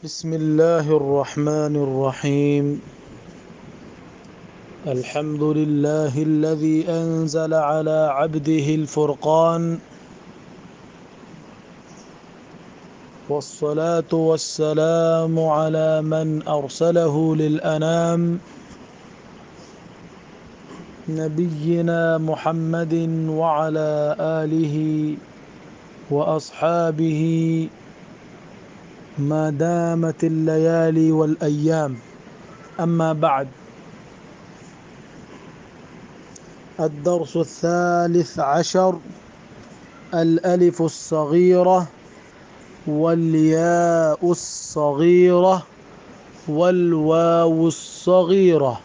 بسم الله الرحمن الرحيم. الحمد لله الذي أنزل على عبده الفرقان. والصلاة والسلام على من أرسله للأنام. نبينا محمد وعلى آله وأصحابه ما دامت الليالي والأيام. أما بعد الدرس الثالث عشر الألف الصغيرة والياء الصغيرة والواو الصغيرة.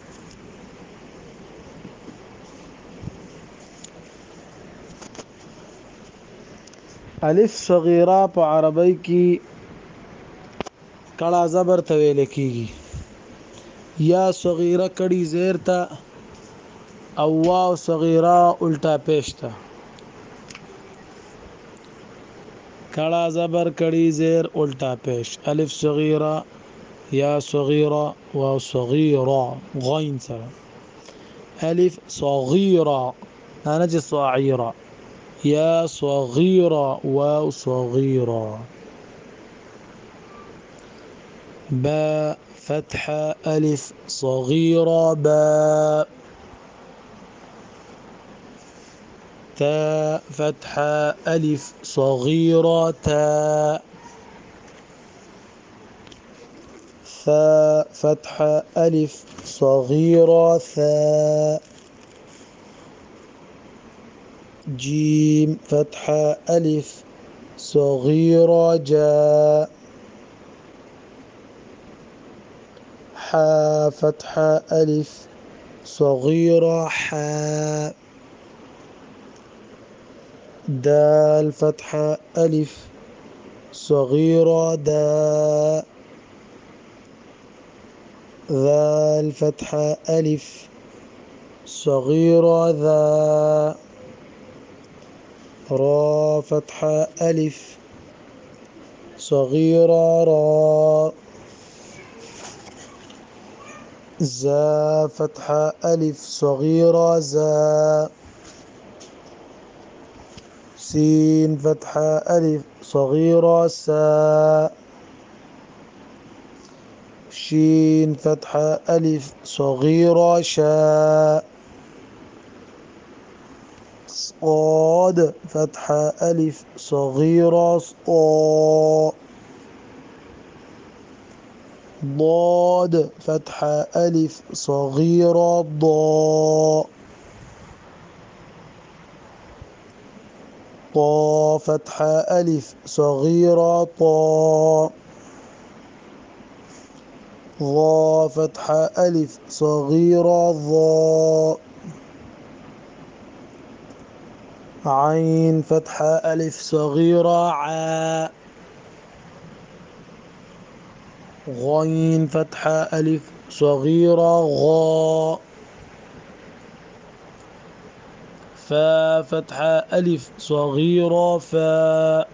ألف عربی کې کړه زبر ته ویل کیږي یا صغیره کړي زیر ته أو واو صغیره الټا پېشته کړه زبر کړي زیر الټا پېش الف صغیره یا صغیره واو صغیره غین سره الف صغیره أنا چې صغیره يا صغيرة واو صغيرة باء فتحة ألف صغيرة باء تاء فتحة ألف صغيرة تاء ثاء فتحة ألف صغيرة ثاء جيم فتحة ألف صغيرة جاء حا فتحة ألف صغيرة حاء دال فتحة ألف صغيرة داء ذال فتحة ألف صغيرة ذا. را فتحة ألف صغيرة را. زا فتحة ألف صغيرة زا سين فتحة ألف صغيرة سا شين فتحة ألف صغيرة شاء صاد فتحة ألف صغيرة صا ضاد فتحة ألف صغيرة ضاء. طا فتحة ألف صغيرة طاء. ظا فتحة ألف صغيرة ظاء عين فتحة ألف صغيرة عاء. غين فتحة ألف صغيرة غاء فا فتحة ألف صغيرة فاء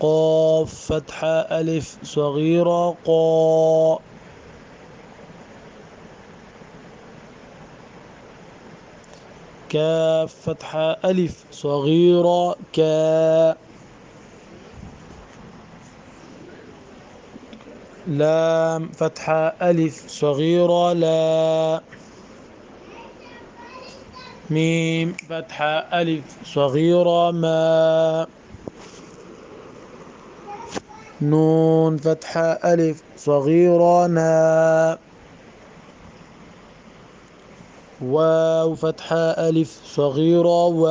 قاف فتحة ألف صغيرة قاء كاف فتحة ألف صغيرة كا. لام فتحة ألف صغيرة لا. ميم فتحة ألف صغيرة ما. نون فتحة ألف صغيرة نا. واو فتحة ألف صغيرة و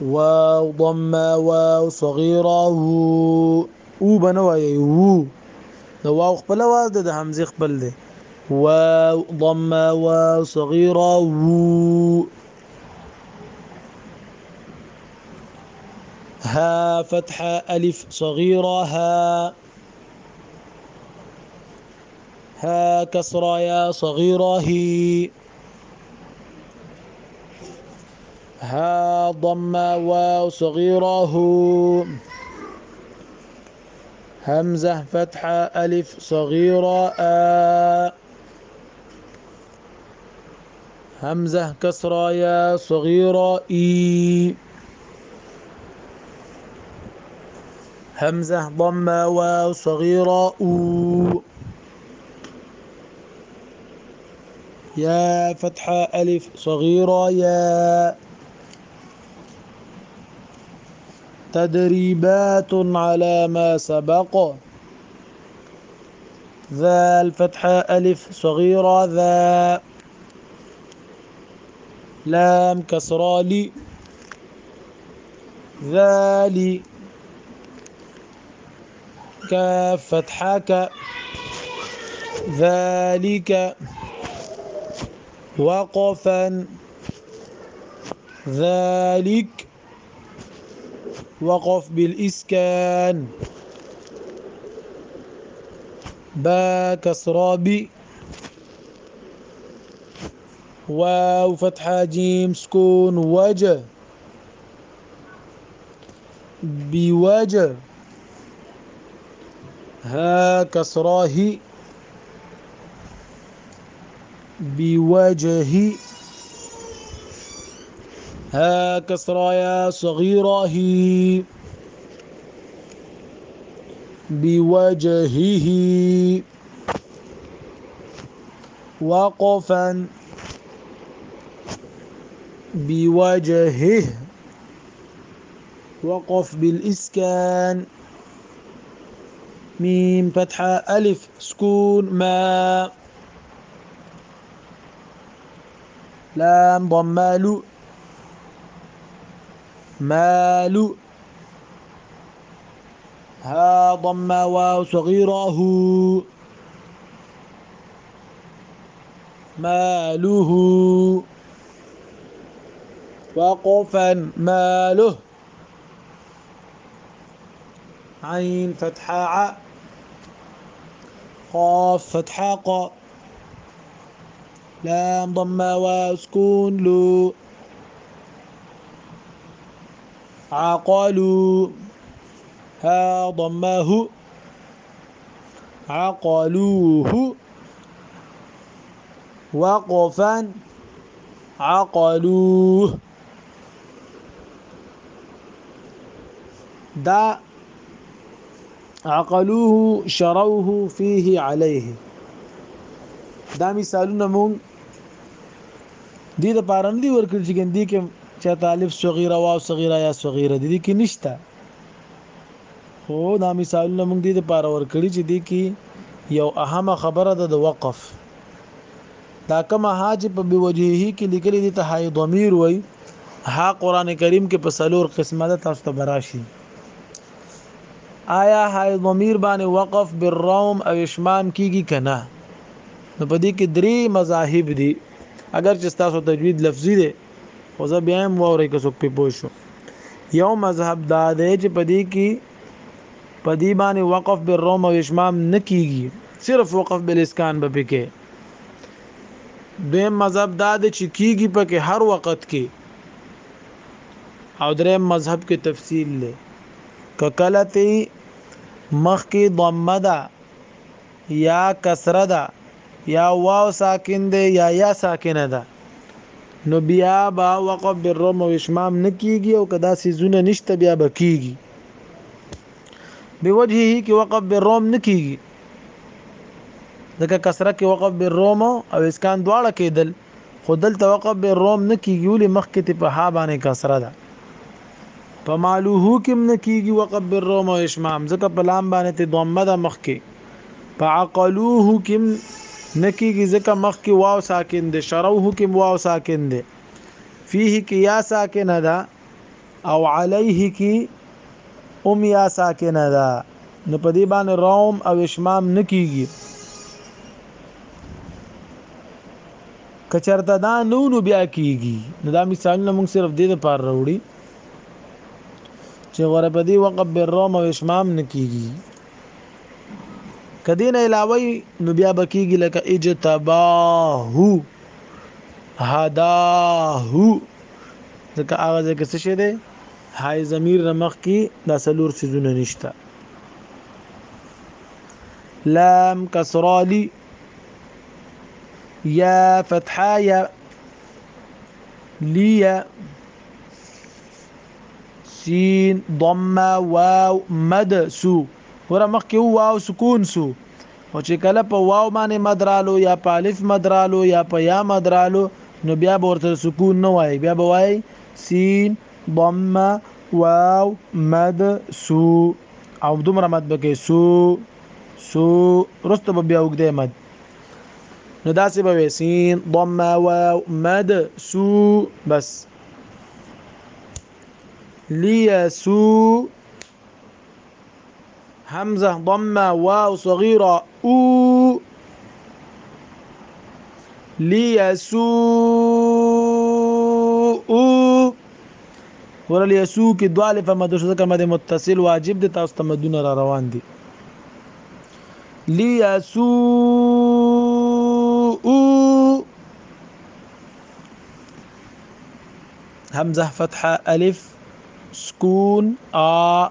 واو ضمة واو صغيرة و أو بنوای وو د واو خپل واو د همزة خپل واو ضمة واو صغيرة وو ها فتحة ألف صغيرة ها. ها كسرة يا صغيرة هي. ها ضم واو صغيرة. هو همزة فتحة ألف صغيرة. آ همزة كسرة يا صغيرة. إي. همزة ضمة واو صغيرة. أو. يا فتحة ألف صغيرة. يا. تدريبات على ما سبق. ذا الفتحة ألف صغيرة ذا لام كسرى لي ذالي كاف فتحك ذلك وقفا ذلك وقف بالإسكان. با كسرى بي واو فتحة جيم سكون وجه. بوجه. ها كسراه. بوجه ها كسرى يا صغيرة هي بوجهه وقفا بوجهه وقف بالإسكان ميم فتحة ألف سكون ما لام ضمال مال ها ضم واو صغيره. ماله. وقفا ماله. عين فتحة ع قاف فتحة ق لام ضم واو سكون لو عقلوا ضمه عقلوه وقفا عقلوه دا عقلوه شروه فيه عليه دا مثالونه مونږ دې د پارندې ورکړي چې ګندې کې چې طالب صغیره واو صغیره یا صغیره. دي کې نشته. خو دا مثالونه موږ دې د پاره ورکړي چې دې کې یو اهمه خبره ده د وقف. دا کومه حاج په بوجهه کې لیکلي دي ته هاي ضمیر وای ها قران کریم کې په سلور قسمه ده تاسو ته براشي آیا هاي ضمیر باندې وقف بالروم او اشمام کیږي کنه نو په دې کې درې مذاهب دي. اگر چې تاسو تجوید لفظي دی خو زه بیا هم ووري که څوک په پوه شو. یو مذهب دا دی چې په دې کې په دې باندې وقف بالروم او اشمام نه کیږي. صرف وقف بالاسکان به پکې دویم مذهب دا دی چې کیږي پکې هر وخت کې. او دریم مذهب کې تفصیل لې ککلتی مخ کې ضمه ده یا کسره ده یا واو ساکن ده یا یا ساکنه ده نو بیا با وقف بالروم او اشمام نکیږي او کدا سيزونه نشته بیا بکیږي بوجهه کې وقف بالروم نکیږي ځکه کسره کې وقف بالروم او اسکان دواړه کېدل خودل توقف بالروم نکیږي ولې مخکې ته په ها باندې کسره ده. په مالوه کې نکیږي وقف بالروم او اشمام ځکه په لام باندې ضمه ده مخکې. په عقلوه کې نکیږي ځکه مخ کې واو ساکن دي شروه کې واو ساکن دي فيه کې یا ساکن ده او علیه کې ام یا ساکن ده نو په دې باندې روم او اشمام نکیږي کچرته دا نو نو بیا کیږي نو دا مثالونه موږ صرف دې لپاره وروړي چې غره په دې وقف بالروم او اشمام نکیږي کدین علاوه نو بیا بکیږي لکه اجتباهو. هداهو. ځکه هغه ځکه څه شه ده هاي ضمیر رمخ کی دا سلور سيزونه نشته. لام كسرالي يا فتحايا ليا سين ضمه واو مد سو ور مخکې واو سکون سو او چې کله په واو باندې مدرالو یا په الف مدرالو یا په یا مدرالو نو بیا به ورته سکون نه وای بیا به وای سین ضمه واو مد سو. او دومره مد بکې سو سو. رسته به بیا وګدې مد. نو داسې به سین ضمه واو مد سو. بس. ليسو همزة ضمة واو صغيرة أو ليسوء. ورل یسو کې دواله په مد شو ځکه متصل. واجب دي تاسو تمدن را روان دي. لیسو همزه فتحة ألف سكون آ.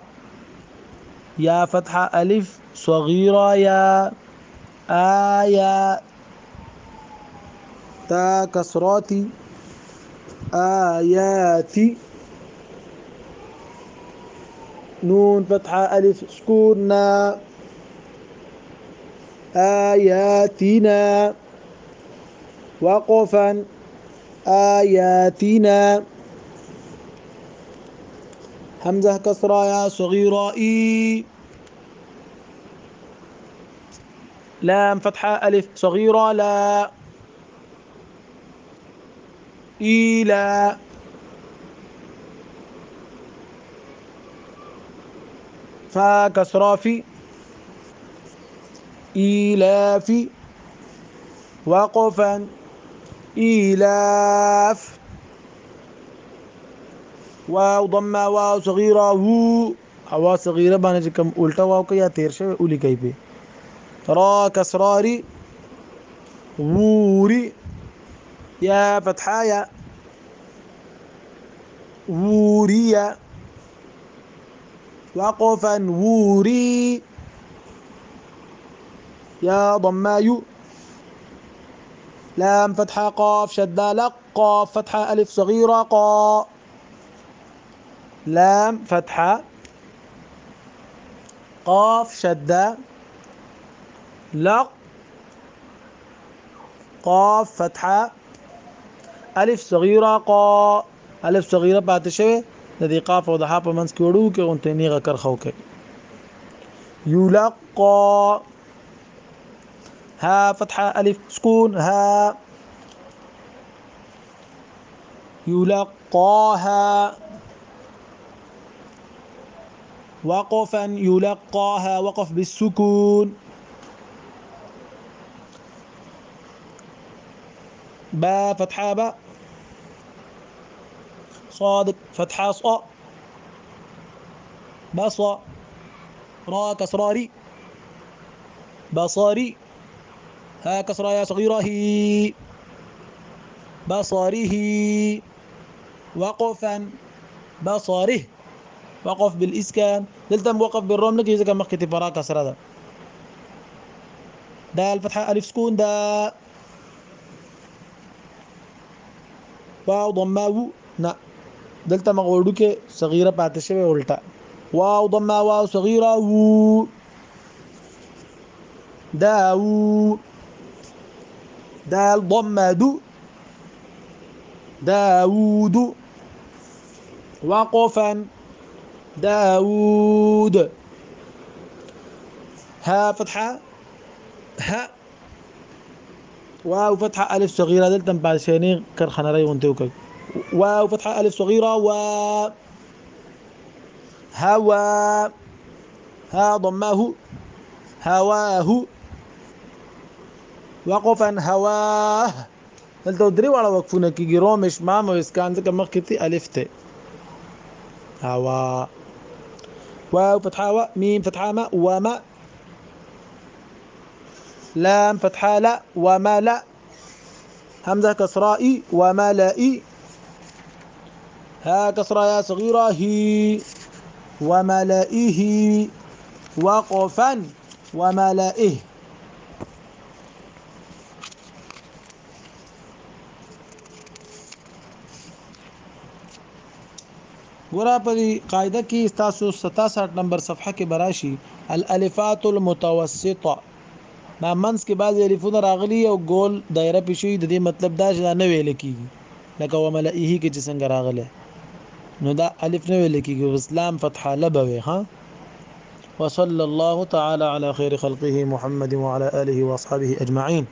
يا فتحة ألف صغيرة يا آية تا كسراتي آياتي نون فتحة ألف سكون آياتنا وقفا آياتنا همزة كسرة يا صغيرة إي. لام فتحة ألف صغيرة لا. إلى فا كسرة في. إيلاف وقفا إيلاف واو ضمة واو صغيرة وو. هوا صغيرة باندې کوم الټا واو کوي یا تیر شوی اولی کوي په را کسراری ووري. يا فتحايا ووريا وقفا ووري. يا ضماي لام فتحة قاف شدة لق قاف فتحة ألف صغيرة قا. لام فتحة. قاف شدة. لق. قاف فتحة. ألف صغيرة قا. ألف صغيرة پاتې شوی دې قاف أو د ها په منځ کې يلقى ها فتحة. ألف سكون ها. يلقاها وقفا يلقاها وقف بالسكون. با فتحة با. صاد فتحة صا بصا را كسراري. بصاري. ها كسرى يا صغيرة هي. بصاره. وقفا بصاره. وقف بالإسكان دلتا موقف بالروم لك إذا كان مخكتي فرا كسرة ده دال فتحة ألف سكون دا. واو ضماو نا. دلتا صغیره پاتې شوی الټا واو ضما واو صغیره وو داو دال ضماد داود وقفا. داود. ها فتحة. ها. واو فتحة ألف صغيرة دلتم بعد شيني كرخنا ري وانتوك واو فتحة ألف صغيرة و. هوا ها ضماه. هواه. وقفا هواه. دلته درې واړه وقفونه کیږي روم اشمام أو اسکان ځکه مخکې ته ألف ته هوا واو فتحة و ميم فتحة ما وما. لام فتحة لا وما لا. همزة كسرائي وما لائي ها كسرة يا صغيرة هي. وملئه وقفا وملئه ګوره په قاعده کې تاسو 67 نمبر صفحه کې براشي الالفات المتوسطه. دا منس کې بعضی الفونه راغلي او ګول دایره پېښې د دې مطلب دا چې نه ویل کیږي لکه وملئه کې چې څنګه راغله نو دا الف نه ویل کیږي اسلام فتحه لبوي ها؟ وصلى الله تعالى على خير خلقه محمد وعلى اله واصحابه اجمعين